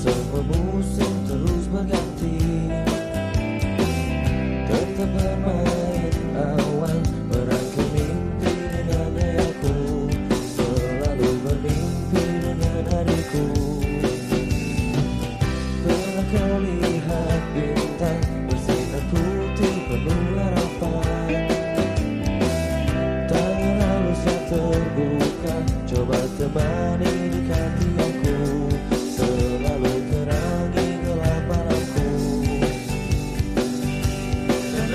Semua musim terus berganti. Tetap bermain awan Merangkai mimpi dengan aku. Selalu memimpin dengan hariku Bila kau lihat bintang Bersinar putih penuh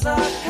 suck